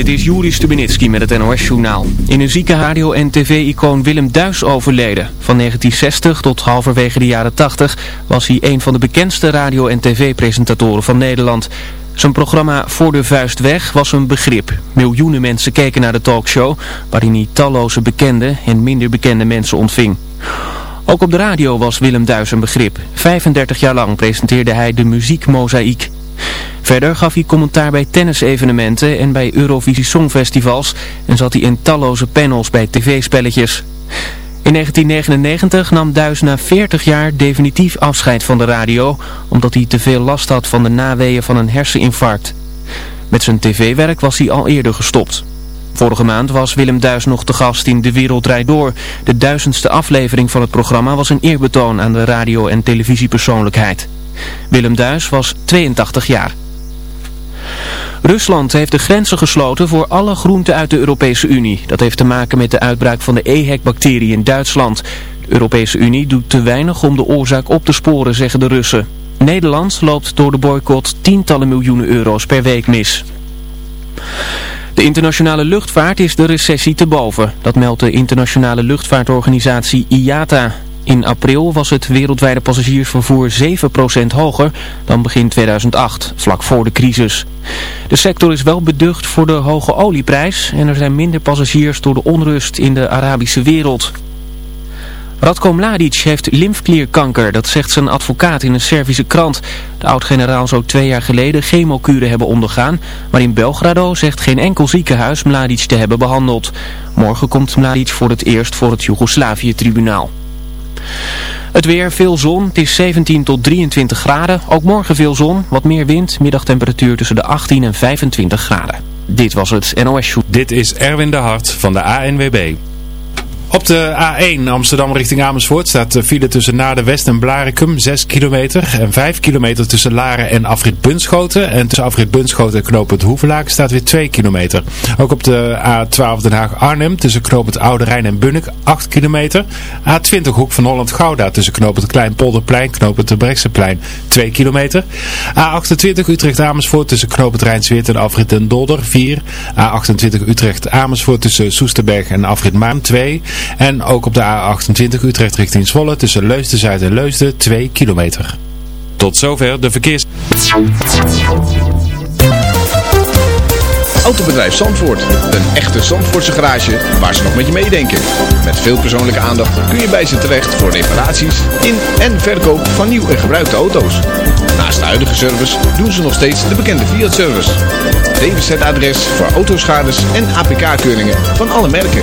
Dit is Juri Stubenitski met het NOS-journaal. In een zieke radio- en tv-icoon Willem Duis overleden. Van 1960 tot halverwege de jaren 80 was hij een van de bekendste radio- en tv-presentatoren van Nederland. Zijn programma Voor de Vuist Weg was een begrip. Miljoenen mensen keken naar de talkshow, waarin hij talloze bekende en minder bekende mensen ontving. Ook op de radio was Willem Duis een begrip. 35 jaar lang presenteerde hij de muziekmozaïek. Verder gaf hij commentaar bij tennisevenementen en bij Eurovisie Songfestivals en zat hij in talloze panels bij tv-spelletjes. In 1999 nam Duis na 40 jaar definitief afscheid van de radio, omdat hij te veel last had van de naweeën van een herseninfarct. Met zijn tv-werk was hij al eerder gestopt. Vorige maand was Willem Duis nog te gast in De Wereld Draait Door. De duizendste aflevering van het programma was een eerbetoon aan de radio- en televisiepersoonlijkheid. Willem Duis was 82 jaar. Rusland heeft de grenzen gesloten voor alle groenten uit de Europese Unie. Dat heeft te maken met de uitbraak van de EHEC-bacterie in Duitsland. De Europese Unie doet te weinig om de oorzaak op te sporen, zeggen de Russen. Nederland loopt door de boycott tientallen miljoenen euro's per week mis. De internationale luchtvaart is de recessie te boven. Dat meldt de internationale luchtvaartorganisatie IATA. In april was het wereldwijde passagiersvervoer 7% hoger dan begin 2008, vlak voor de crisis. De sector is wel beducht voor de hoge olieprijs en er zijn minder passagiers door de onrust in de Arabische wereld. Radko Mladic heeft lymfklierkanker, dat zegt zijn advocaat in een Servische krant. De oud-generaal zou twee jaar geleden chemokuren hebben ondergaan, maar in Belgrado zegt geen enkel ziekenhuis Mladic te hebben behandeld. Morgen komt Mladic voor het eerst voor het Joegoslavië-tribunaal. Het weer, veel zon, het is 17 tot 23 graden. Ook morgen veel zon, wat meer wind, middagtemperatuur tussen de 18 en 25 graden. Dit was het NOS Show. Dit is Erwin de Hart van de ANWB. Op de A1 Amsterdam richting Amersfoort staat de file tussen Naarden West en Blarikum 6 kilometer. En 5 kilometer tussen Laren en Afrit Bunschoten. En tussen Afrit Bunschoten en knooppunt Hoevelaak staat weer 2 kilometer. Ook op de A12 Den Haag Arnhem tussen knooppunt Oude Rijn en Bunnik 8 kilometer. A20 Hoek van Holland Gouda tussen knooppunt Kleinpolderplein, knooppunt de Brekseplein 2 kilometer. A28 Utrecht Amersfoort tussen knooppunt Rijnsweert en Afrit Den Dolder 4. A28 Utrecht Amersfoort tussen Soesterberg en Afrit Maan 2. En ook op de A28 Utrecht richting Zwolle tussen Leusden-Zuid en Leusden 2 kilometer. Tot zover de verkeers... Autobedrijf Zandvoort. Een echte Zandvoortse garage waar ze nog met je meedenken. Met veel persoonlijke aandacht kun je bij ze terecht voor reparaties in en verkoop van nieuw en gebruikte auto's. Naast de huidige service doen ze nog steeds de bekende Fiat-service. DWZ-adres voor autoschades en APK-keuringen van alle merken.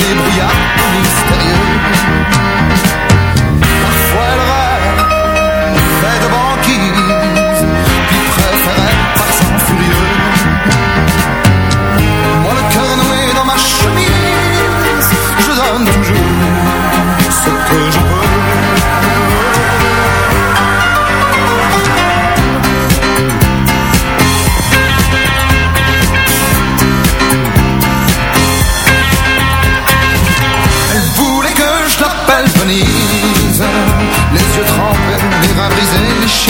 débrouillard mystérieux everybody's in the shade.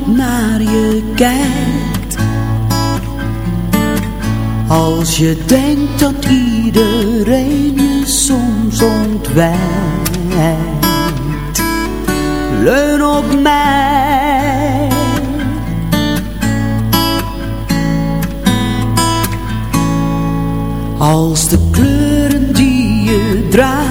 kijkt. Als je denkt dat iedereen je soms ontwijkt Leun op mij. Als de kleuren die je draagt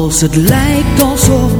Als het lijkt alsof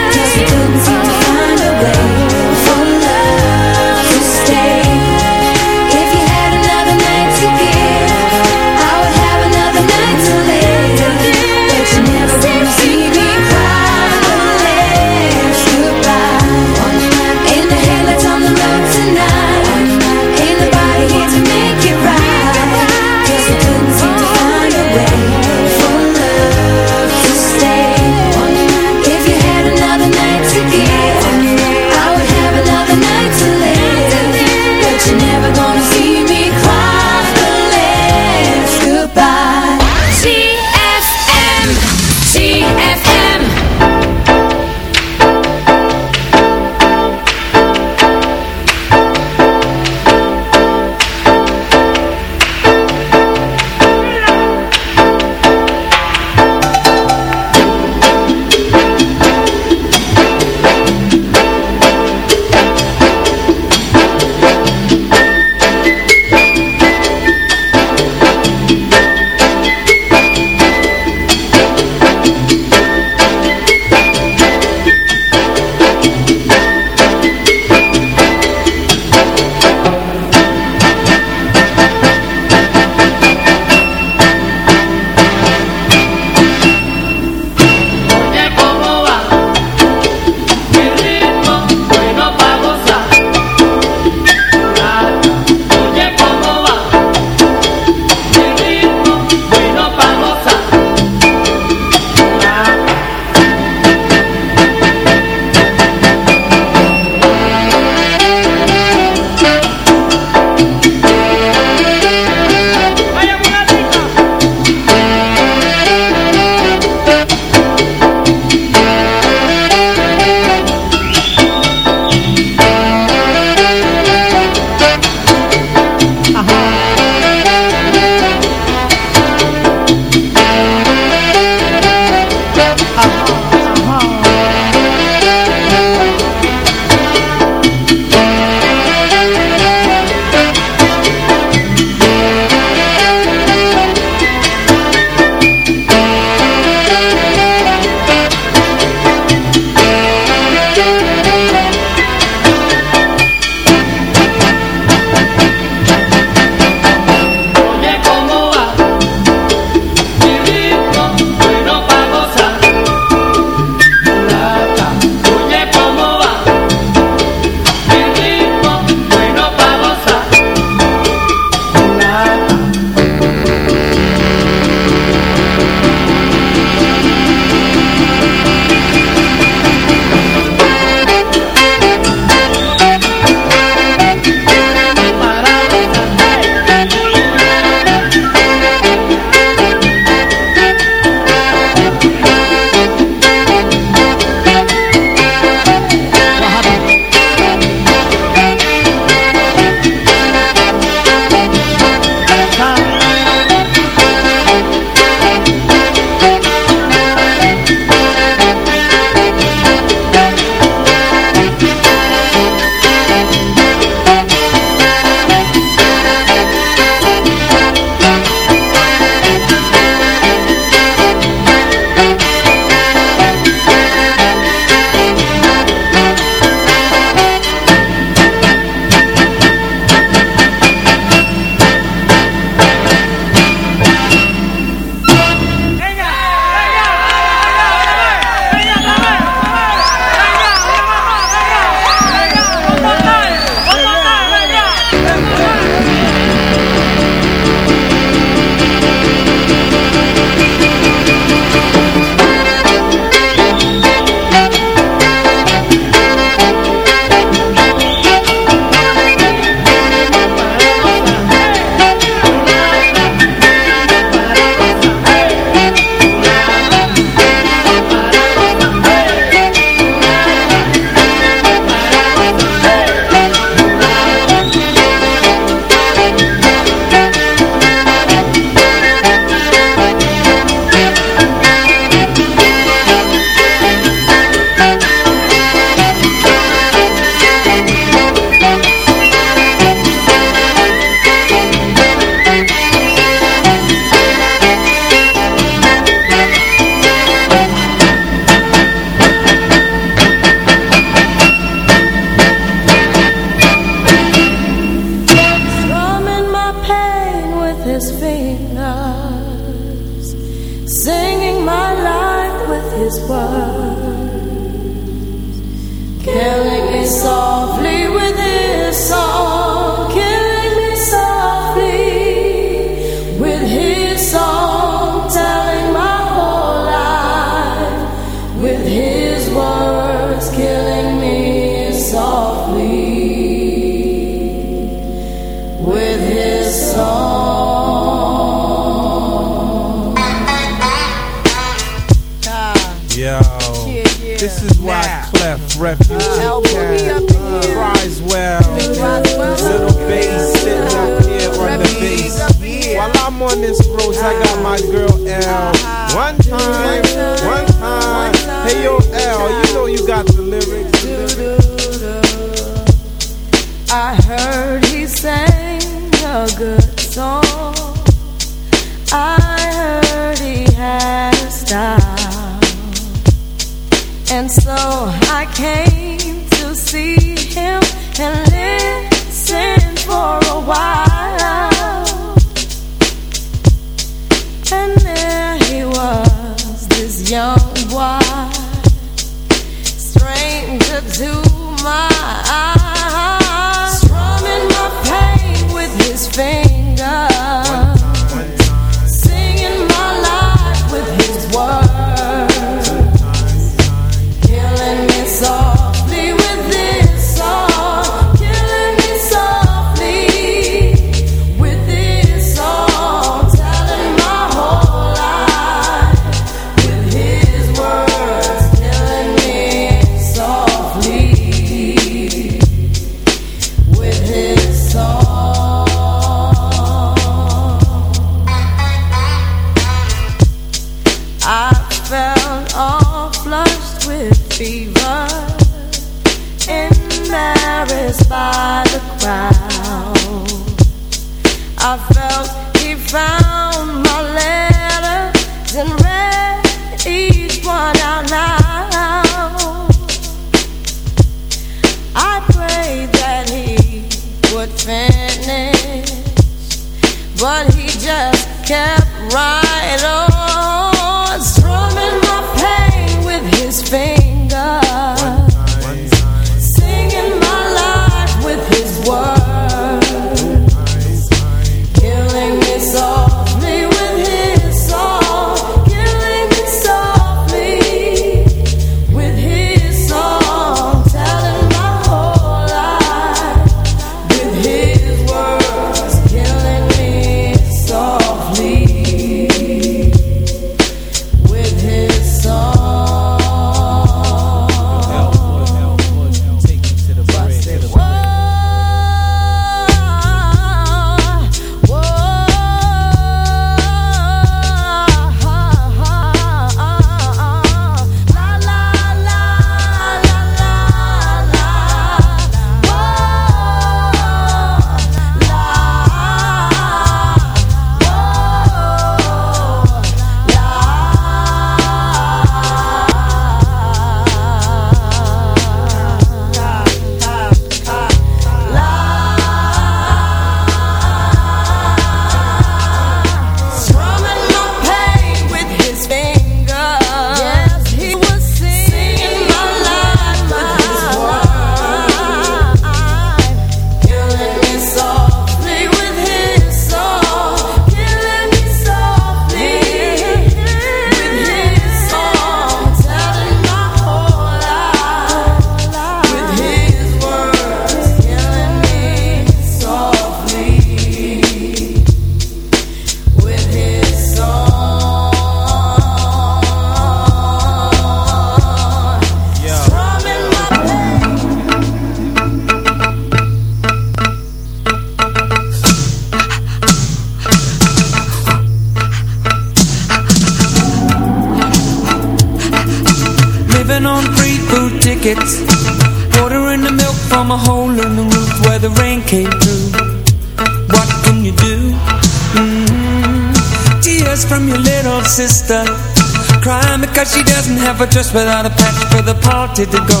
dress without a patch for the party to go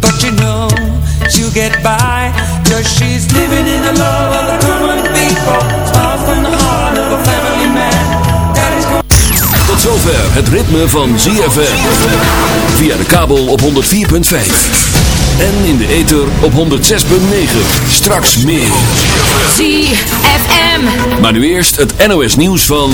But you know she'll get by Cause she's living in the love of the common people Smiles from the heart of a family man Tot zover het ritme van ZFM Via de kabel op 104.5 en in de ether op 106.9. Straks meer. ZFM. Maar nu eerst het NOS nieuws van...